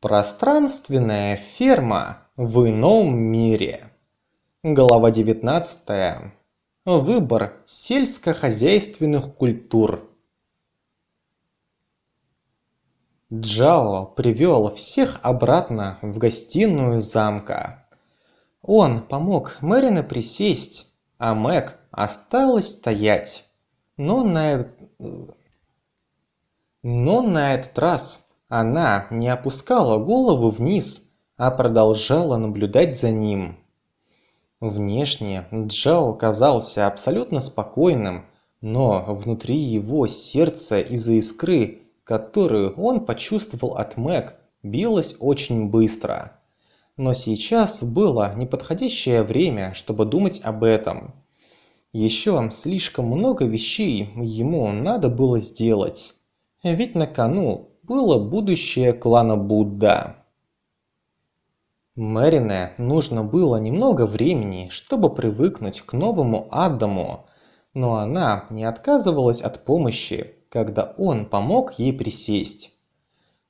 Пространственная ферма в ином мире. Глава 19. Выбор сельскохозяйственных культур. Джао привел всех обратно в гостиную замка. Он помог Мэрине присесть, а Мэг осталась стоять. Но на, но на этот раз она не опускала голову вниз, а продолжала наблюдать за ним. Внешне Джао казался абсолютно спокойным, но внутри его сердца из-за искры, которую он почувствовал от Мэг, билось очень быстро. Но сейчас было неподходящее время, чтобы думать об этом. Еще слишком много вещей ему надо было сделать. Ведь на кону было будущее клана Будда. Мэрине нужно было немного времени, чтобы привыкнуть к новому Адаму, но она не отказывалась от помощи, когда он помог ей присесть.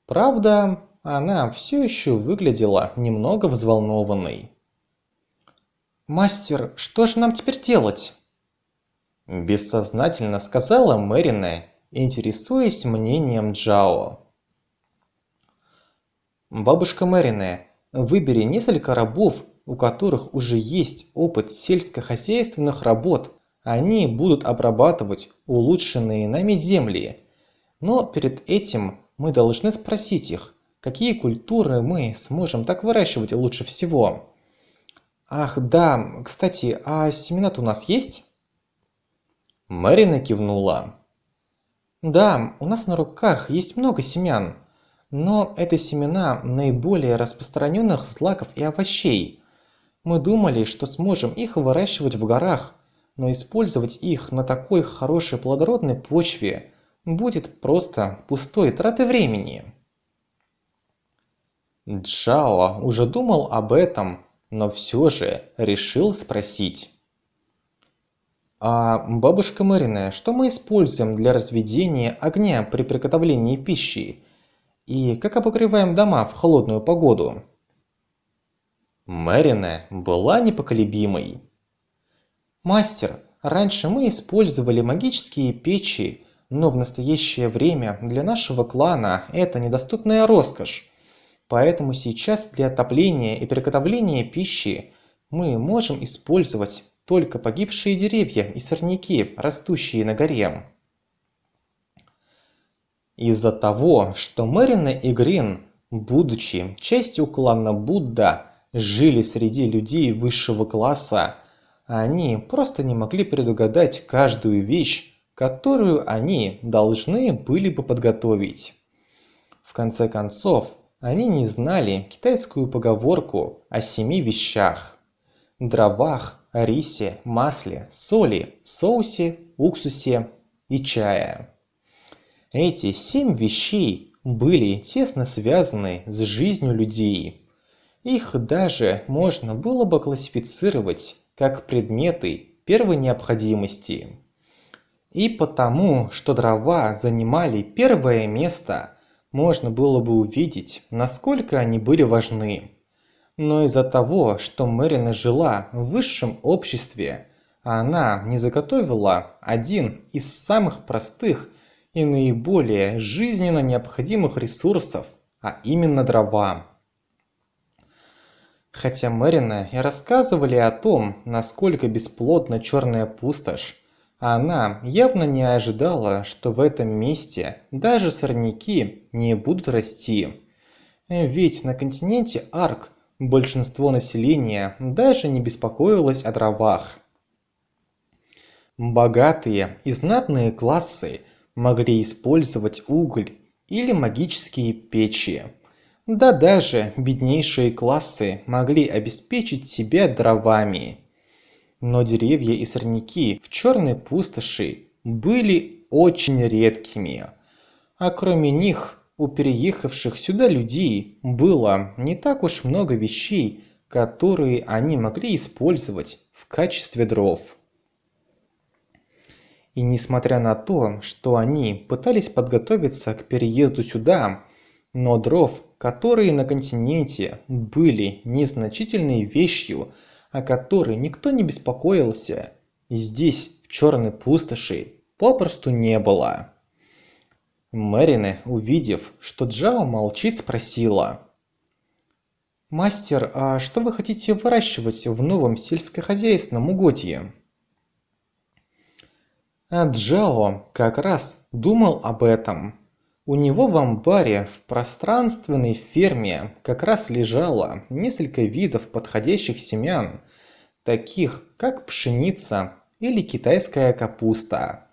Правда, она все еще выглядела немного взволнованной. «Мастер, что же нам теперь делать?» Бессознательно сказала Мэрине, интересуясь мнением Джао. «Бабушка Мэрине, выбери несколько рабов, у которых уже есть опыт сельскохозяйственных работ. Они будут обрабатывать улучшенные нами земли. Но перед этим мы должны спросить их, какие культуры мы сможем так выращивать лучше всего. Ах, да, кстати, а семена у нас есть? Марина кивнула. Да, у нас на руках есть много семян, но это семена наиболее распространенных злаков и овощей. Мы думали, что сможем их выращивать в горах, но использовать их на такой хорошей плодородной почве будет просто пустой тратой времени. Джао уже думал об этом, но все же решил спросить. А бабушка Марина, что мы используем для разведения огня при приготовлении пищи? И как обогреваем дома в холодную погоду? Мэрина была непоколебимой. Мастер, раньше мы использовали магические печи, но в настоящее время для нашего клана это недоступная роскошь. Поэтому сейчас для отопления и приготовления пищи мы можем использовать только погибшие деревья и сорняки, растущие на горе. Из-за того, что Мэрина и Грин, будучи частью клана Будда, жили среди людей высшего класса, они просто не могли предугадать каждую вещь, которую они должны были бы подготовить. В конце концов, они не знали китайскую поговорку о семи вещах – дровах, рисе, масле, соли, соусе, уксусе и чае. Эти семь вещей были тесно связаны с жизнью людей. Их даже можно было бы классифицировать как предметы первой необходимости. И потому, что дрова занимали первое место – можно было бы увидеть, насколько они были важны. Но из-за того, что Мэрина жила в высшем обществе, она не заготовила один из самых простых и наиболее жизненно необходимых ресурсов, а именно дрова. Хотя Мэрина и рассказывали о том, насколько бесплодна черная пустошь, она явно не ожидала, что в этом месте даже сорняки не будут расти. Ведь на континенте Арк большинство населения даже не беспокоилось о дровах. Богатые и знатные классы могли использовать уголь или магические печи. Да даже беднейшие классы могли обеспечить себя дровами но деревья и сорняки в черной пустоши были очень редкими. А кроме них, у переехавших сюда людей было не так уж много вещей, которые они могли использовать в качестве дров. И несмотря на то, что они пытались подготовиться к переезду сюда, но дров которые на континенте были незначительной вещью, о которой никто не беспокоился, здесь, в черной пустоши, попросту не было. Мэрине, увидев, что Джао молчит, спросила. «Мастер, а что вы хотите выращивать в новом сельскохозяйственном угодье?» А Джао как раз думал об этом. У него в амбаре в пространственной ферме как раз лежало несколько видов подходящих семян, таких как пшеница или китайская капуста.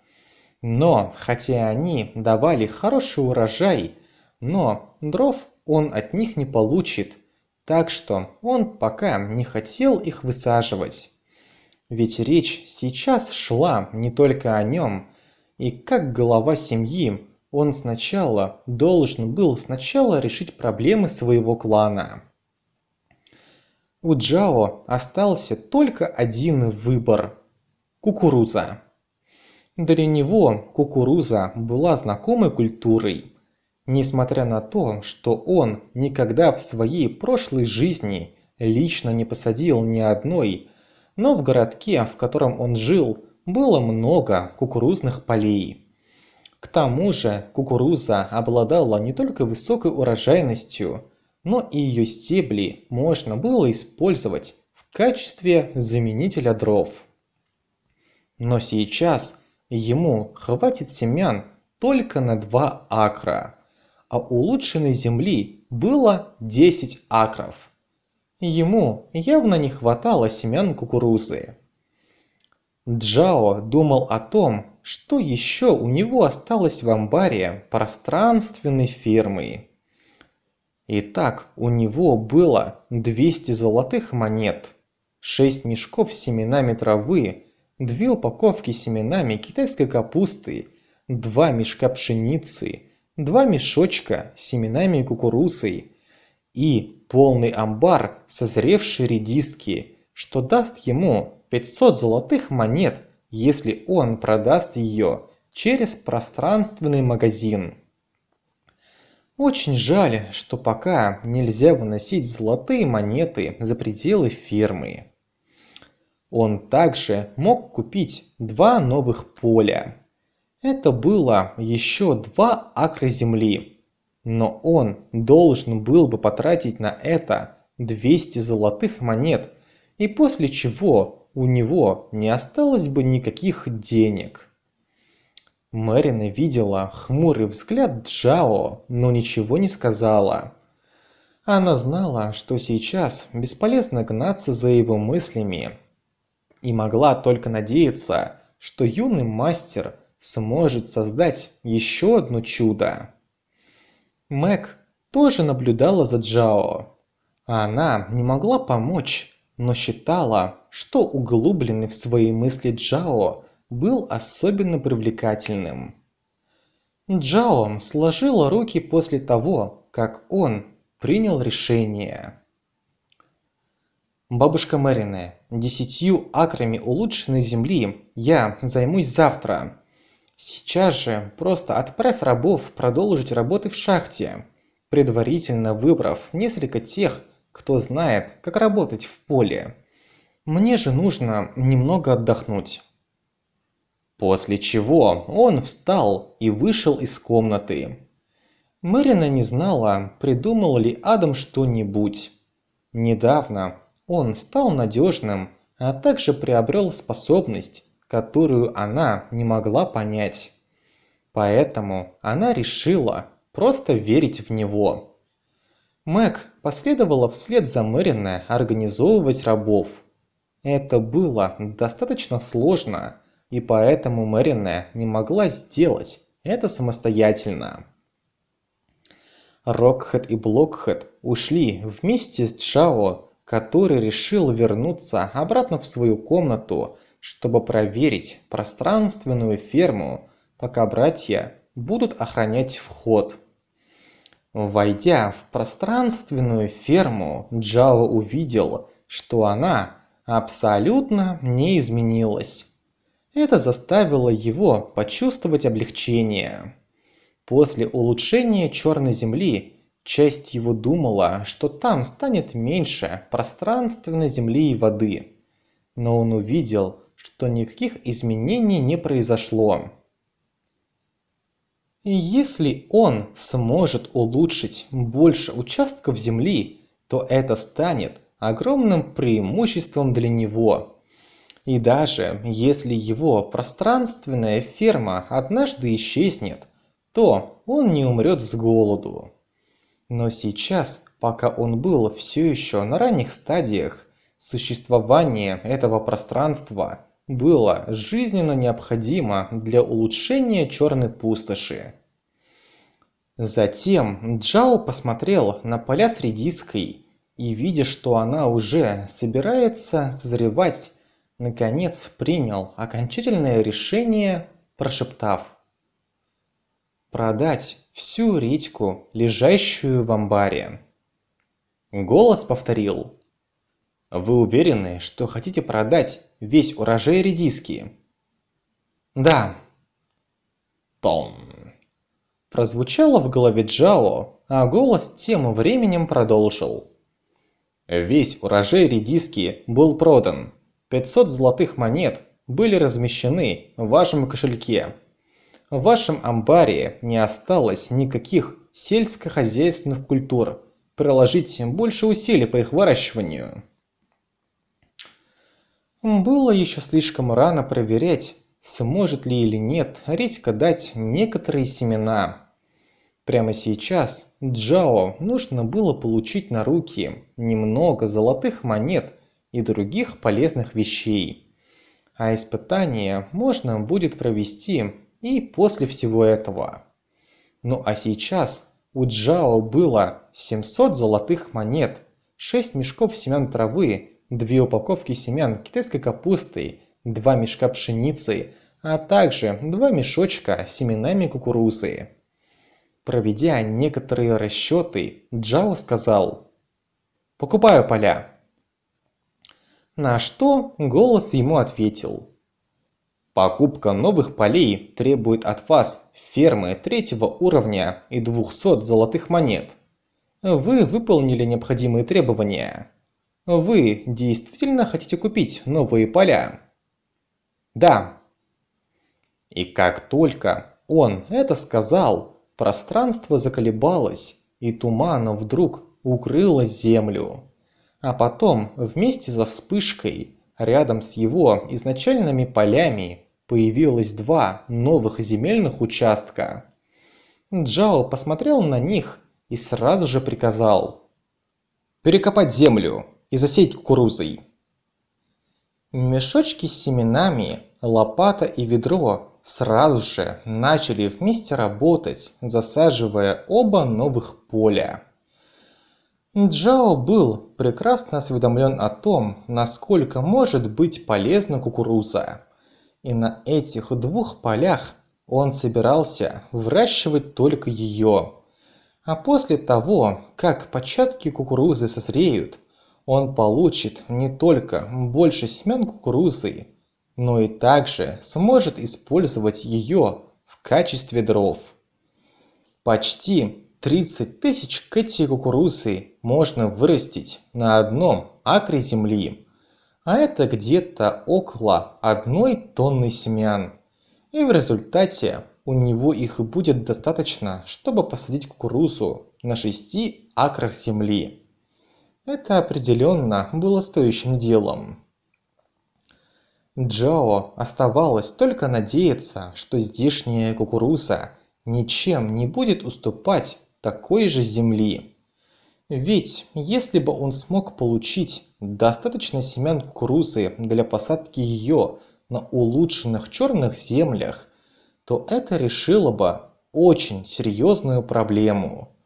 Но, хотя они давали хороший урожай, но дров он от них не получит, так что он пока не хотел их высаживать. Ведь речь сейчас шла не только о нем, и как глава семьи он сначала должен был сначала решить проблемы своего клана. У Джао остался только один выбор – кукуруза. Для него кукуруза была знакомой культурой. Несмотря на то, что он никогда в своей прошлой жизни лично не посадил ни одной но в городке, в котором он жил, было много кукурузных полей. К тому же кукуруза обладала не только высокой урожайностью, но и ее стебли можно было использовать в качестве заменителя дров. Но сейчас ему хватит семян только на 2 акра, а улучшенной земли было 10 акров. Ему явно не хватало семян кукурузы. Джао думал о том, что еще у него осталось в амбаре пространственной фермы. Итак, у него было 200 золотых монет, 6 мешков с семенами травы, 2 упаковки с семенами китайской капусты, 2 мешка пшеницы, 2 мешочка с семенами кукурузы и полный амбар созревшей редиски, что даст ему 500 золотых монет, если он продаст ее через пространственный магазин. Очень жаль, что пока нельзя выносить золотые монеты за пределы фермы. Он также мог купить два новых поля. Это было еще два акра земли, но он должен был бы потратить на это 200 золотых монет, и после чего у него не осталось бы никаких денег. Мэрина видела хмурый взгляд Джао, но ничего не сказала. Она знала, что сейчас бесполезно гнаться за его мыслями, и могла только надеяться, что юный мастер сможет создать еще одно чудо. Мэг тоже наблюдала за Джао. Она не могла помочь, но считала, что углубленный в свои мысли Джао был особенно привлекательным. Джао сложила руки после того, как он принял решение. «Бабушка Мэрине, десятью акрами улучшенной земли я займусь завтра. Сейчас же просто отправь рабов продолжить работы в шахте, предварительно выбрав несколько тех, кто знает, как работать в поле. Мне же нужно немного отдохнуть. После чего он встал и вышел из комнаты. Мэрина не знала, придумал ли Адам что-нибудь. Недавно он стал надежным, а также приобрел способность которую она не могла понять. Поэтому она решила просто верить в него. Мэг последовала вслед за Мэрине организовывать рабов. Это было достаточно сложно, и поэтому Мэрине не могла сделать это самостоятельно. Рокхэт и Блокхэт ушли вместе с Джао, который решил вернуться обратно в свою комнату чтобы проверить пространственную ферму, пока братья будут охранять вход. Войдя в пространственную ферму, Джао увидел, что она абсолютно не изменилась. Это заставило его почувствовать облегчение. После улучшения черной земли часть его думала, что там станет меньше пространственной земли и воды. Но он увидел, что никаких изменений не произошло. И если он сможет улучшить больше участков земли, то это станет огромным преимуществом для него. И даже если его пространственная ферма однажды исчезнет, то он не умрет с голоду. Но сейчас, пока он был все еще на ранних стадиях, существование этого пространства было жизненно необходимо для улучшения черной пустоши. Затем Джао посмотрел на поля с редиской и, видя, что она уже собирается созревать, наконец принял окончательное решение, прошептав «Продать всю редьку, лежащую в амбаре». Голос повторил «Вы уверены, что хотите продать весь урожай редиски?» «Да». «Том». Прозвучало в голове Джао, а голос тем временем продолжил. Весь урожай редиски был продан. 500 золотых монет были размещены в вашем кошельке. В вашем амбаре не осталось никаких сельскохозяйственных культур. Приложите больше усилий по их выращиванию. Было еще слишком рано проверять, сможет ли или нет редька дать некоторые семена. Прямо сейчас Джао нужно было получить на руки немного золотых монет и других полезных вещей. А испытание можно будет провести и после всего этого. Ну а сейчас у Джао было 700 золотых монет, 6 мешков семян травы, 2 упаковки семян китайской капусты, 2 мешка пшеницы, а также 2 мешочка с семенами кукурузы. Проведя некоторые расчеты, Джао сказал «Покупаю поля». На что голос ему ответил «Покупка новых полей требует от вас фермы третьего уровня и 200 золотых монет. Вы выполнили необходимые требования. Вы действительно хотите купить новые поля?» «Да». И как только он это сказал, Пространство заколебалось, и туманом вдруг укрыло землю. А потом, вместе за вспышкой, рядом с его изначальными полями, появилось два новых земельных участка. Джао посмотрел на них и сразу же приказал перекопать землю и засеять кукурузой. Мешочки с семенами, лопата и ведро сразу же начали вместе работать, засаживая оба новых поля. Джао был прекрасно осведомлен о том, насколько может быть полезна кукуруза. И на этих двух полях он собирался выращивать только ее. А после того, как початки кукурузы созреют, он получит не только больше семян кукурузы, но и также сможет использовать ее в качестве дров. Почти 30 тысяч кэти кукурузы можно вырастить на одном акре земли, а это где-то около одной тонны семян. И в результате у него их будет достаточно, чтобы посадить кукурузу на 6 акрах земли. Это определенно было стоящим делом. Джао оставалось только надеяться, что здешняя кукуруза ничем не будет уступать такой же земли. Ведь если бы он смог получить достаточно семян кукурузы для посадки ее на улучшенных черных землях, то это решило бы очень серьезную проблему.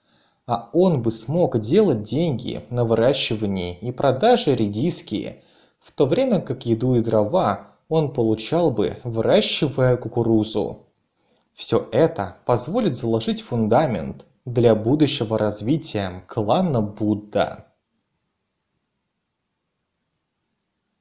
А он бы смог делать деньги на выращивании и продаже редиски в то время как еду и дрова он получал бы, выращивая кукурузу. Все это позволит заложить фундамент для будущего развития клана Будда.